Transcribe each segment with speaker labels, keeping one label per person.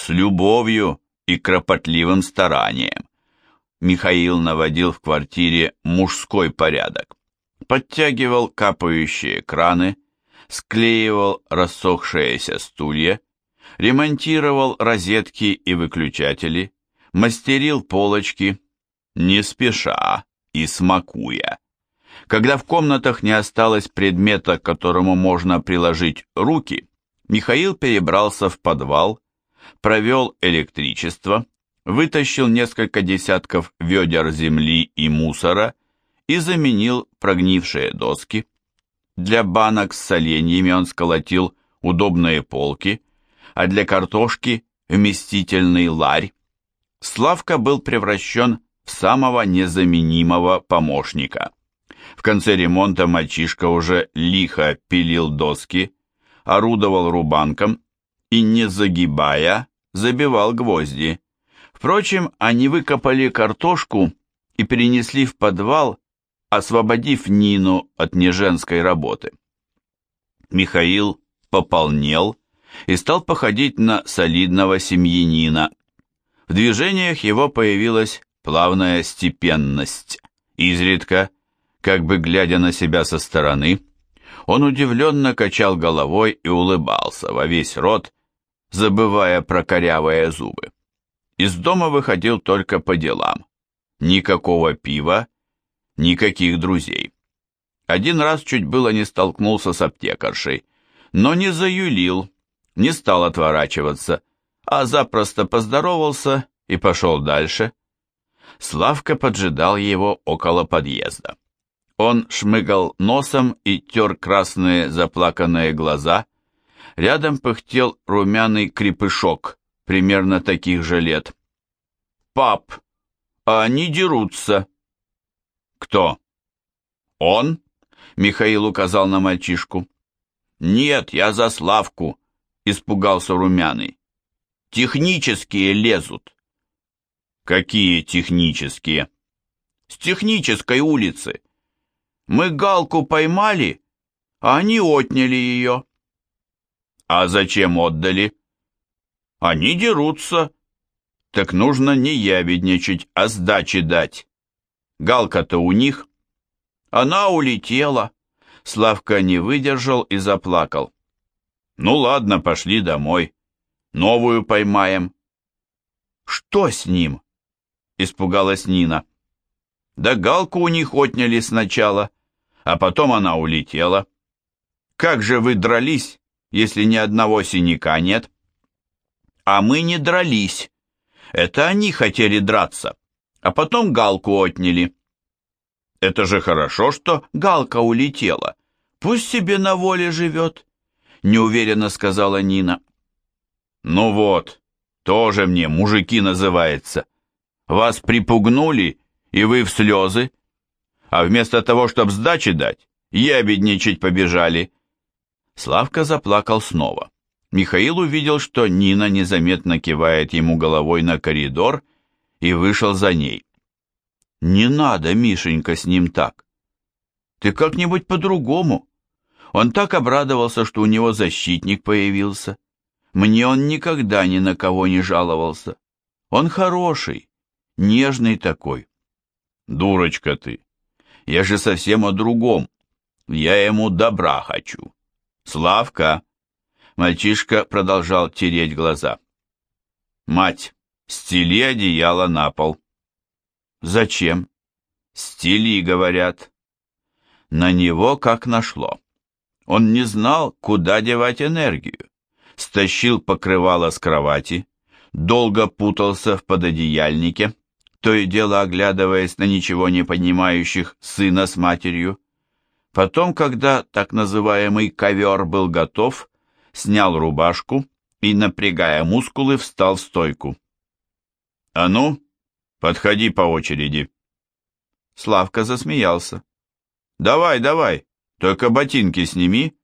Speaker 1: с любовью и кропотливым старанием. Михаил наводил в квартире мужской порядок. Подтягивал капающие краны, склеивал рассохшиеся стулья, ремонтировал розетки и выключатели, мастерил полочки, не спеша и смакуя. Когда в комнатах не осталось предмета, которому можно приложить руки, Михаил перебрался в подвал, провел электричество, вытащил несколько десятков ведер земли и мусора и заменил прогнившие доски. Для банок с соленьями он сколотил удобные полки, а для картошки – вместительный ларь. Славка был превращен в самого незаменимого помощника. В конце ремонта мальчишка уже лихо пилил доски, орудовал рубанком и, не загибая, забивал гвозди. Впрочем, они выкопали картошку и перенесли в подвал, освободив Нину от неженской работы. Михаил пополнел и стал походить на солидного семьянина. В движениях его появилась плавная степенность. Изредка, как бы глядя на себя со стороны, он удивленно качал головой и улыбался во весь рот, забывая про корявые зубы. Из дома выходил только по делам. Никакого пива, никаких друзей. Один раз чуть было не столкнулся с аптекаршей, но не заюлил, не стал отворачиваться, а запросто поздоровался и пошел дальше. Славка поджидал его около подъезда. Он шмыгал носом и тер красные заплаканные глаза. Рядом пыхтел румяный крепышок, примерно таких же лет. «Пап, а они дерутся». «Кто?» «Он?» — Михаил указал на мальчишку. «Нет, я за Славку», — испугался румяный. «Технические лезут». «Какие технические?» «С технической улицы. Мы Галку поймали, а они отняли ее». «А зачем отдали?» «Они дерутся». «Так нужно не ябедничать, а сдачи дать. Галка-то у них». «Она улетела». Славка не выдержал и заплакал. «Ну ладно, пошли домой. Новую поймаем». «Что с ним?» — испугалась Нина. «Да галку у них отняли сначала, а потом она улетела. Как же вы дрались, если ни одного синяка нет?» «А мы не дрались. Это они хотели драться, а потом галку отняли». Это же хорошо, что Галка улетела. Пусть себе на воле живет, неуверенно сказала Нина. Ну вот, тоже мне мужики называется. Вас припугнули, и вы в слезы. А вместо того, чтобы сдачи дать, ябедничать побежали. Славка заплакал снова. Михаил увидел, что Нина незаметно кивает ему головой на коридор и вышел за ней. Не надо, Мишенька, с ним так. Ты как-нибудь по-другому. Он так обрадовался, что у него защитник появился. Мне он никогда ни на кого не жаловался. Он хороший, нежный такой. Дурочка ты. Я же совсем о другом. Я ему добра хочу. Славка. Мальчишка продолжал тереть глаза. Мать, стели одеяло на пол. Зачем? Стили, говорят. На него как нашло. Он не знал, куда девать энергию. Стащил покрывало с кровати, долго путался в пододеяльнике, то и дело оглядываясь на ничего не понимающих сына с матерью. Потом, когда так называемый ковер был готов, снял рубашку и, напрягая мускулы, встал в стойку. «А ну, Подходи по очереди. Славка засмеялся. Давай, давай, только ботинки сними.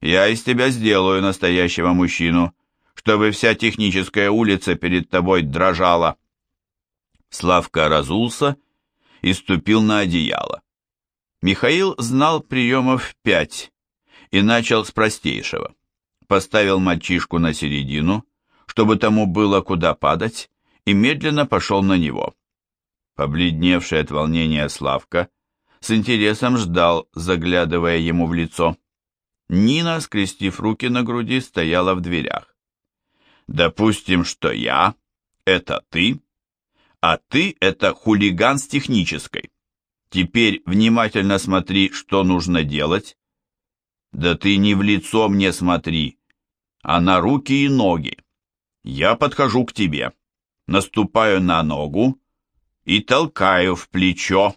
Speaker 1: Я из тебя сделаю настоящего мужчину, чтобы вся техническая улица перед тобой дрожала. Славка разулся и ступил на одеяло. Михаил знал приемов пять и начал с простейшего. Поставил мальчишку на середину, чтобы тому было куда падать, и медленно пошел на него. Побледневший от волнения Славка с интересом ждал, заглядывая ему в лицо. Нина, скрестив руки на груди, стояла в дверях. «Допустим, что я — это ты, а ты — это хулиган с технической. Теперь внимательно смотри, что нужно делать. Да ты не в лицо мне смотри, а на руки и ноги. Я подхожу к тебе, наступаю на ногу и толкаю в плечо,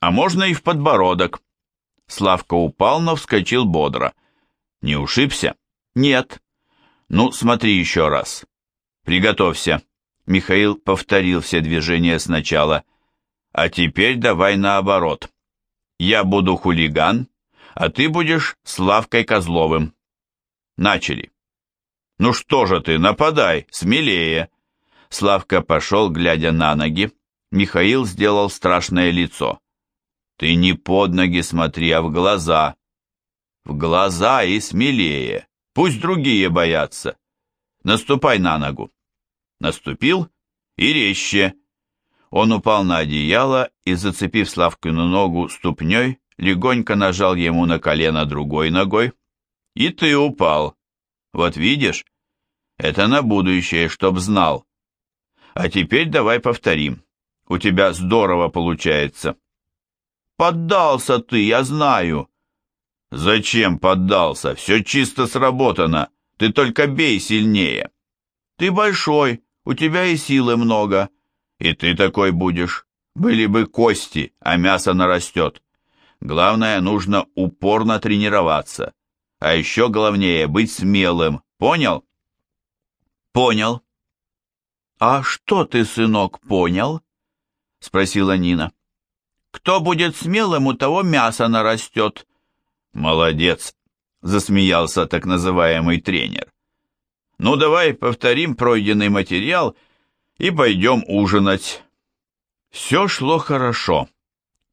Speaker 1: а можно и в подбородок. Славка упал, но вскочил бодро. Не ушибся? Нет. Ну, смотри еще раз. Приготовься. Михаил повторил все движения сначала. А теперь давай наоборот. Я буду хулиган, а ты будешь Славкой Козловым. Начали. Ну что же ты, нападай, смелее. Славка пошел, глядя на ноги. Михаил сделал страшное лицо. Ты не под ноги смотри, а в глаза. В глаза и смелее. Пусть другие боятся. Наступай на ногу. Наступил и резче. Он упал на одеяло и, зацепив Славкину ногу ступней, легонько нажал ему на колено другой ногой. И ты упал. Вот видишь? Это на будущее, чтоб знал. А теперь давай повторим. У тебя здорово получается. Поддался ты, я знаю. Зачем поддался? Все чисто сработано. Ты только бей сильнее. Ты большой, у тебя и силы много. И ты такой будешь. Были бы кости, а мясо нарастет. Главное, нужно упорно тренироваться. А еще главнее быть смелым. Понял? Понял. А что ты, сынок, понял? Спросила Нина. Кто будет смелым, у того мясо нарастет. Молодец, засмеялся так называемый тренер. Ну, давай повторим пройденный материал и пойдем ужинать. Все шло хорошо.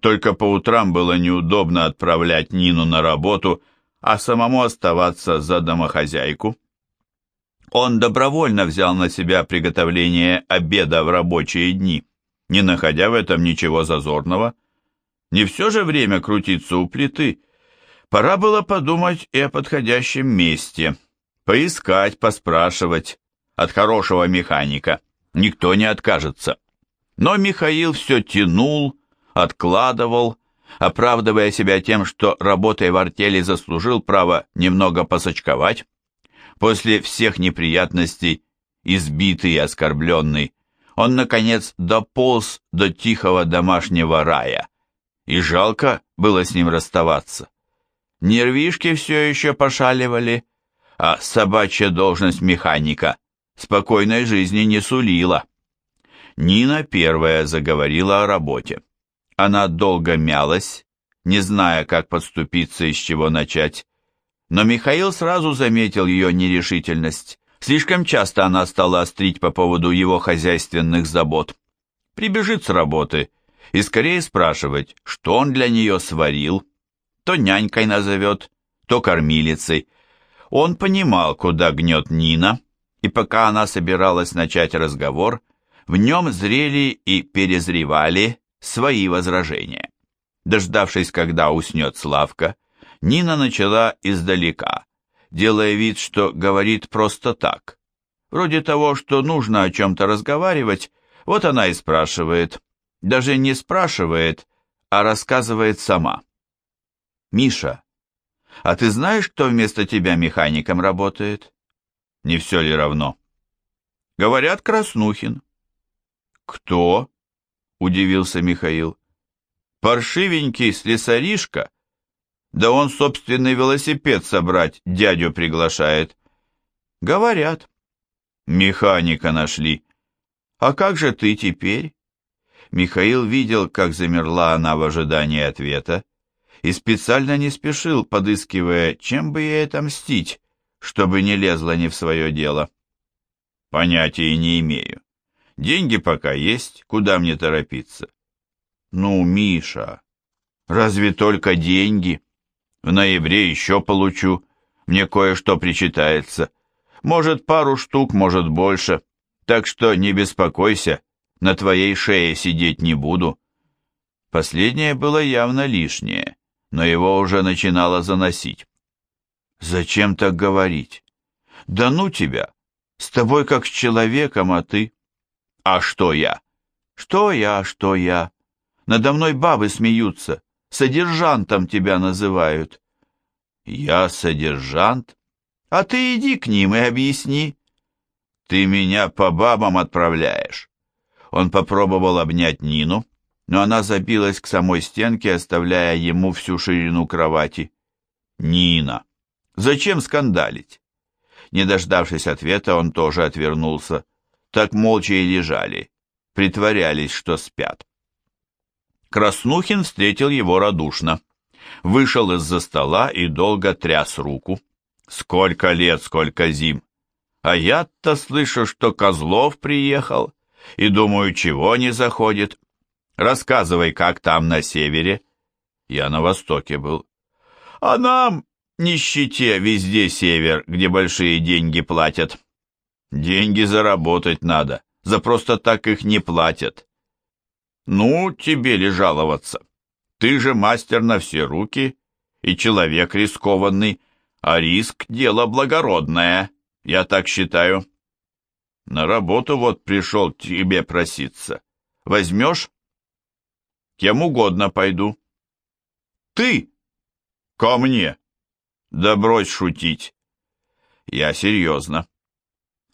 Speaker 1: Только по утрам было неудобно отправлять Нину на работу, а самому оставаться за домохозяйку. Он добровольно взял на себя приготовление обеда в рабочие дни, не находя в этом ничего зазорного. Не все же время крутиться у плиты. Пора было подумать и о подходящем месте. Поискать, поспрашивать. От хорошего механика никто не откажется. Но Михаил все тянул, откладывал, оправдывая себя тем, что работой в артели заслужил право немного посочковать. После всех неприятностей, избитый и оскорбленный, он, наконец, дополз до тихого домашнего рая и жалко было с ним расставаться. Нервишки все еще пошаливали, а собачья должность механика спокойной жизни не сулила. Нина первая заговорила о работе. Она долго мялась, не зная, как подступиться и с чего начать. Но Михаил сразу заметил ее нерешительность. Слишком часто она стала острить по поводу его хозяйственных забот. Прибежит с работы – и скорее спрашивать, что он для нее сварил, то нянькой назовет, то кормилицей. Он понимал, куда гнет Нина, и пока она собиралась начать разговор, в нем зрели и перезревали свои возражения. Дождавшись, когда уснет Славка, Нина начала издалека, делая вид, что говорит просто так. Вроде того, что нужно о чем-то разговаривать, вот она и спрашивает, даже не спрашивает, а рассказывает сама. «Миша, а ты знаешь, кто вместо тебя механиком работает?» «Не все ли равно?» «Говорят, Краснухин». «Кто?» — удивился Михаил. «Паршивенький слесаришка? Да он собственный велосипед собрать дядю приглашает». «Говорят». «Механика нашли. А как же ты теперь?» Михаил видел, как замерла она в ожидании ответа, и специально не спешил, подыскивая, чем бы ей отомстить, чтобы не лезла не в свое дело. Понятия не имею. Деньги пока есть, куда мне торопиться? Ну, Миша, разве только деньги? В ноябре еще получу, мне кое-что причитается. Может, пару штук, может, больше. Так что не беспокойся, на твоей шее сидеть не буду. Последнее было явно лишнее, но его уже начинало заносить. Зачем так говорить? Да ну тебя! С тобой как с человеком, а ты... А что я? Что я, что я? Надо мной бабы смеются. Содержантом тебя называют. Я содержант? А ты иди к ним и объясни. Ты меня по бабам отправляешь. Он попробовал обнять Нину, но она забилась к самой стенке, оставляя ему всю ширину кровати. Нина, зачем скандалить? Не дождавшись ответа, он тоже отвернулся. Так молча и лежали, притворялись, что спят. Краснухин встретил его радушно. Вышел из-за стола и долго тряс руку. Сколько лет, сколько зим. А я-то слышу, что Козлов приехал, и думаю, чего не заходит. Рассказывай, как там на севере. Я на востоке был. А нам, нищете, везде север, где большие деньги платят. Деньги заработать надо, за просто так их не платят. Ну, тебе ли жаловаться? Ты же мастер на все руки и человек рискованный, а риск — дело благородное, я так считаю. На работу вот пришел тебе проситься. Возьмешь? Кем угодно пойду. Ты? Ко мне? Да брось шутить. Я серьезно.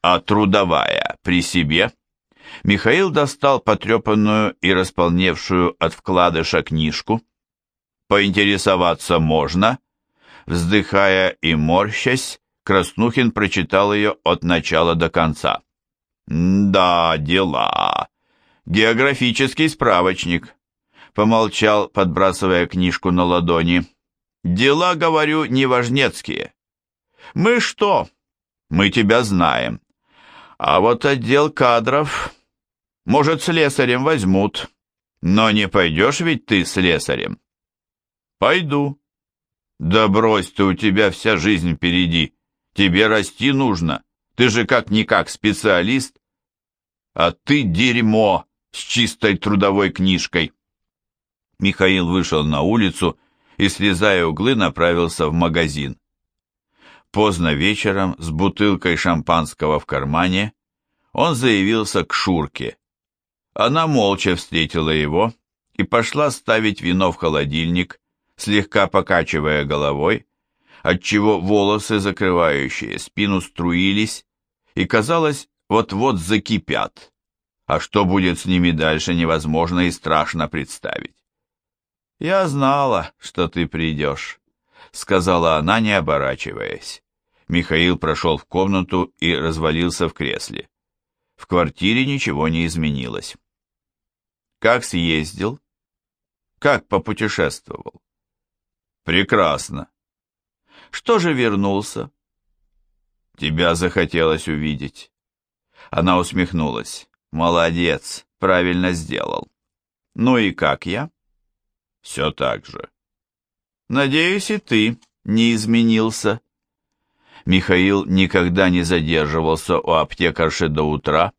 Speaker 1: А трудовая при себе? Михаил достал потрепанную и располневшую от вкладыша книжку. Поинтересоваться можно? Вздыхая и морщась, Краснухин прочитал ее от начала до конца. «Да, дела. Географический справочник помолчал, подбрасывая книжку на ладони. «Дела, говорю, не важнецкие. Мы что? Мы тебя знаем. А вот отдел кадров, может, слесарем возьмут, но не пойдешь ведь ты слесарем?» «Пойду». «Да брось ты, у тебя вся жизнь впереди. Тебе расти нужно. Ты же как-никак специалист. А ты дерьмо с чистой трудовой книжкой». Михаил вышел на улицу и, слезая углы, направился в магазин. Поздно вечером, с бутылкой шампанского в кармане, он заявился к Шурке. Она молча встретила его и пошла ставить вино в холодильник, слегка покачивая головой, отчего волосы, закрывающие спину, струились, и, казалось, вот-вот закипят. А что будет с ними дальше, невозможно и страшно представить. «Я знала, что ты придешь», — сказала она, не оборачиваясь. Михаил прошел в комнату и развалился в кресле. В квартире ничего не изменилось. «Как съездил? Как попутешествовал?» «Прекрасно. Что же вернулся?» «Тебя захотелось увидеть». Она усмехнулась. «Молодец, правильно сделал». «Ну и как я?» Все так же. Надеюсь, и ты не изменился. Михаил никогда не задерживался у аптекарши до утра,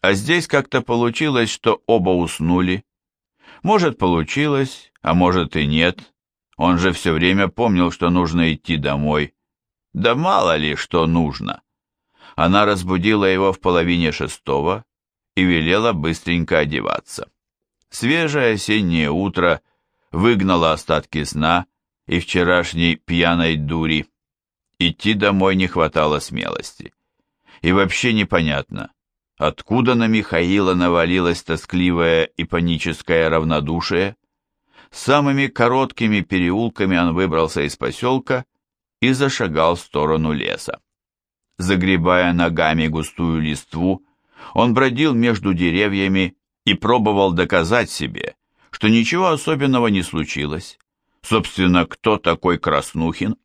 Speaker 1: а здесь как-то получилось, что оба уснули. Может, получилось, а может и нет. Он же все время помнил, что нужно идти домой. Да мало ли, что нужно. Она разбудила его в половине шестого и велела быстренько одеваться. Свежее осеннее утро выгнала остатки сна и вчерашней пьяной дури. Идти домой не хватало смелости. И вообще непонятно, откуда на Михаила навалилось тоскливое и паническое равнодушие. Самыми короткими переулками он выбрался из поселка и зашагал в сторону леса. Загребая ногами густую листву, он бродил между деревьями и пробовал доказать себе, что ничего особенного не случилось. Собственно, кто такой Краснухин?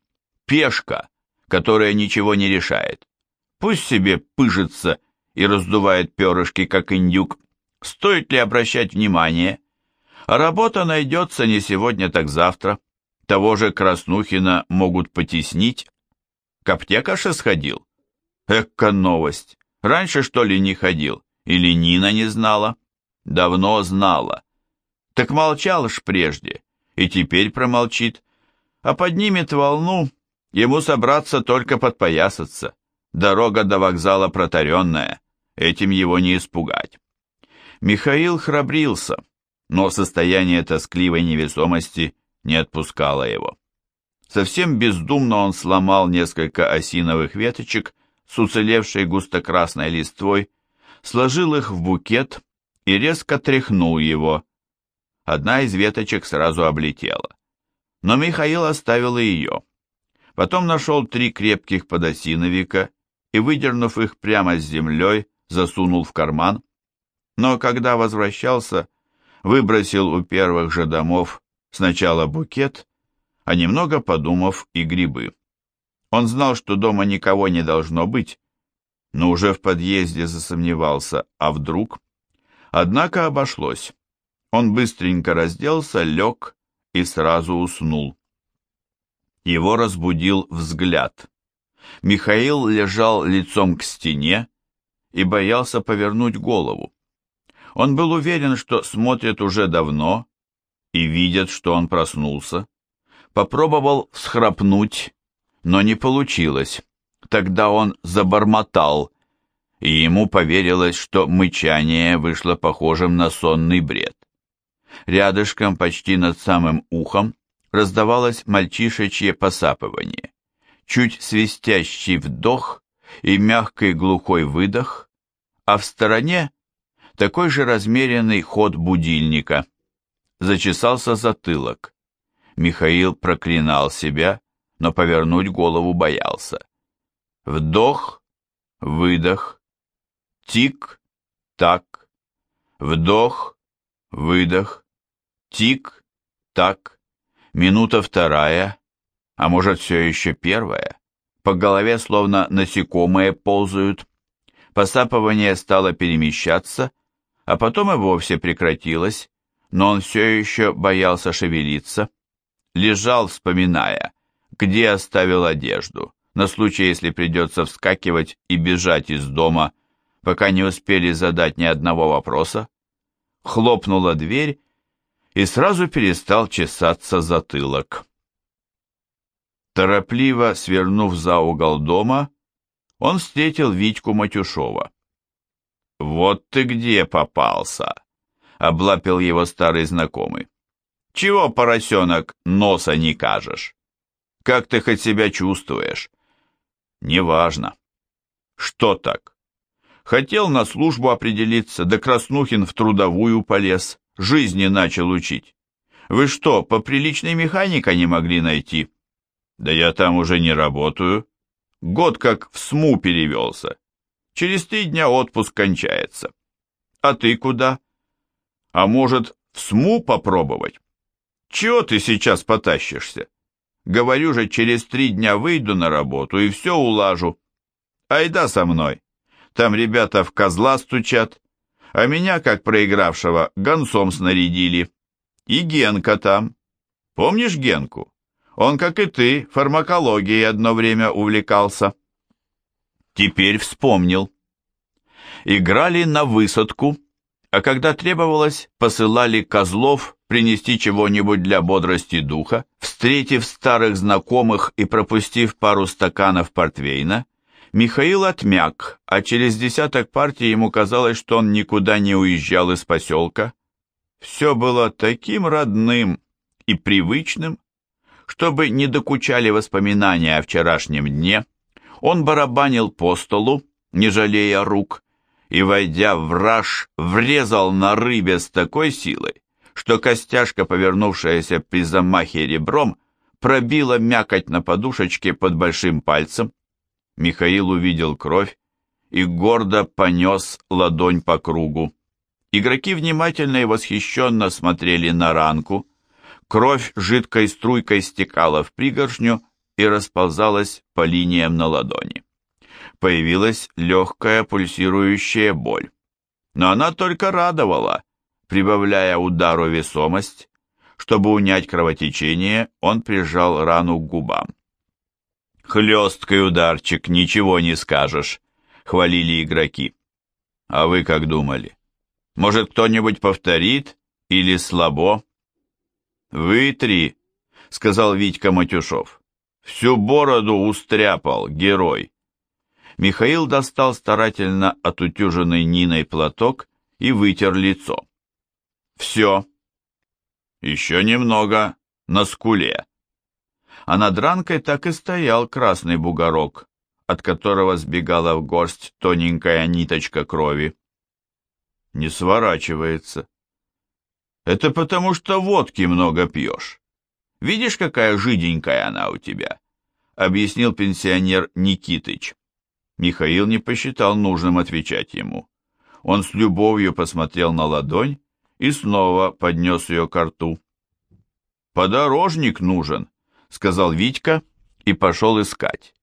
Speaker 1: Пешка, которая ничего не решает. Пусть себе пыжится и раздувает перышки, как индюк. Стоит ли обращать внимание? Работа найдется не сегодня, так завтра. Того же Краснухина могут потеснить. К аптекаше сходил? Экка новость. Раньше, что ли, не ходил? Или Нина не знала? Давно знала. Так молчал ж прежде, и теперь промолчит. А поднимет волну, ему собраться только подпоясаться. Дорога до вокзала протаренная, этим его не испугать. Михаил храбрился, но состояние тоскливой невесомости не отпускало его. Совсем бездумно он сломал несколько осиновых веточек с уцелевшей густо-красной листвой, сложил их в букет и резко тряхнул его. Одна из веточек сразу облетела. Но Михаил оставил ее. Потом нашел три крепких подосиновика и, выдернув их прямо с землей, засунул в карман. Но когда возвращался, выбросил у первых же домов сначала букет, а немного подумав и грибы. Он знал, что дома никого не должно быть, но уже в подъезде засомневался, а вдруг? Однако обошлось. Он быстренько разделся, лег и сразу уснул. Его разбудил взгляд. Михаил лежал лицом к стене и боялся повернуть голову. Он был уверен, что смотрят уже давно и видят, что он проснулся. Попробовал всхрапнуть, но не получилось. Тогда он забормотал, и ему поверилось, что мычание вышло похожим на сонный бред. Рядышком, почти над самым ухом, раздавалось мальчишечье посапывание. Чуть свистящий вдох и мягкий глухой выдох, а в стороне такой же размеренный ход будильника. Зачесался затылок. Михаил проклинал себя, но повернуть голову боялся. Вдох, выдох, тик, так, вдох, выдох, тик, так, минута вторая, а может все еще первая. По голове словно насекомые ползают. Посапывание стало перемещаться, а потом и вовсе прекратилось, но он все еще боялся шевелиться. Лежал, вспоминая, где оставил одежду, на случай, если придется вскакивать и бежать из дома, пока не успели задать ни одного вопроса. Хлопнула дверь, и сразу перестал чесаться затылок. Торопливо свернув за угол дома, он встретил Витьку Матюшова. «Вот ты где попался!» — облапил его старый знакомый. «Чего, поросенок, носа не кажешь? Как ты хоть себя чувствуешь?» «Неважно». «Что так?» «Хотел на службу определиться, да Краснухин в трудовую полез, жизни начал учить. Вы что, по приличной механика не могли найти?» «Да я там уже не работаю. Год как в СМУ перевелся. Через три дня отпуск кончается. А ты куда? А может, в СМУ попробовать? Чего ты сейчас потащишься? Говорю же, через три дня выйду на работу и все улажу. Айда со мной. Там ребята в козла стучат, а меня, как проигравшего, гонцом снарядили. И Генка там. Помнишь Генку? Он, как и ты, фармакологией одно время увлекался. Теперь вспомнил. Играли на высадку, а когда требовалось, посылали козлов принести чего-нибудь для бодрости духа, встретив старых знакомых и пропустив пару стаканов портвейна, Михаил отмяк, а через десяток партий ему казалось, что он никуда не уезжал из поселка. Все было таким родным и привычным, чтобы не докучали воспоминания о вчерашнем дне, он барабанил по столу, не жалея рук, и, войдя в раж, врезал на рыбе с такой силой, что костяшка, повернувшаяся при замахе ребром, пробила мякоть на подушечке под большим пальцем. Михаил увидел кровь и гордо понес ладонь по кругу. Игроки внимательно и восхищенно смотрели на ранку. Кровь жидкой струйкой стекала в пригоршню и расползалась по линиям на ладони. Появилась легкая пульсирующая боль. Но она только радовала, прибавляя удару весомость. Чтобы унять кровотечение, он прижал рану к губам. Хлесткий ударчик, ничего не скажешь, хвалили игроки. А вы как думали? Может, кто-нибудь повторит или слабо? Вытри, сказал Витька Матюшов. Всю бороду устряпал, герой. Михаил достал старательно отутюженный Ниной платок и вытер лицо. Все. Еще немного на скуле. А над ранкой так и стоял красный бугорок, от которого сбегала в горсть тоненькая ниточка крови. Не сворачивается. Это потому, что водки много пьешь. Видишь, какая жиденькая она у тебя?» объяснил пенсионер Никитыч. Михаил не посчитал нужным отвечать ему. Он с любовью посмотрел на ладонь и снова поднес ее к рту. «Подорожник нужен», — сказал Витька и пошел искать.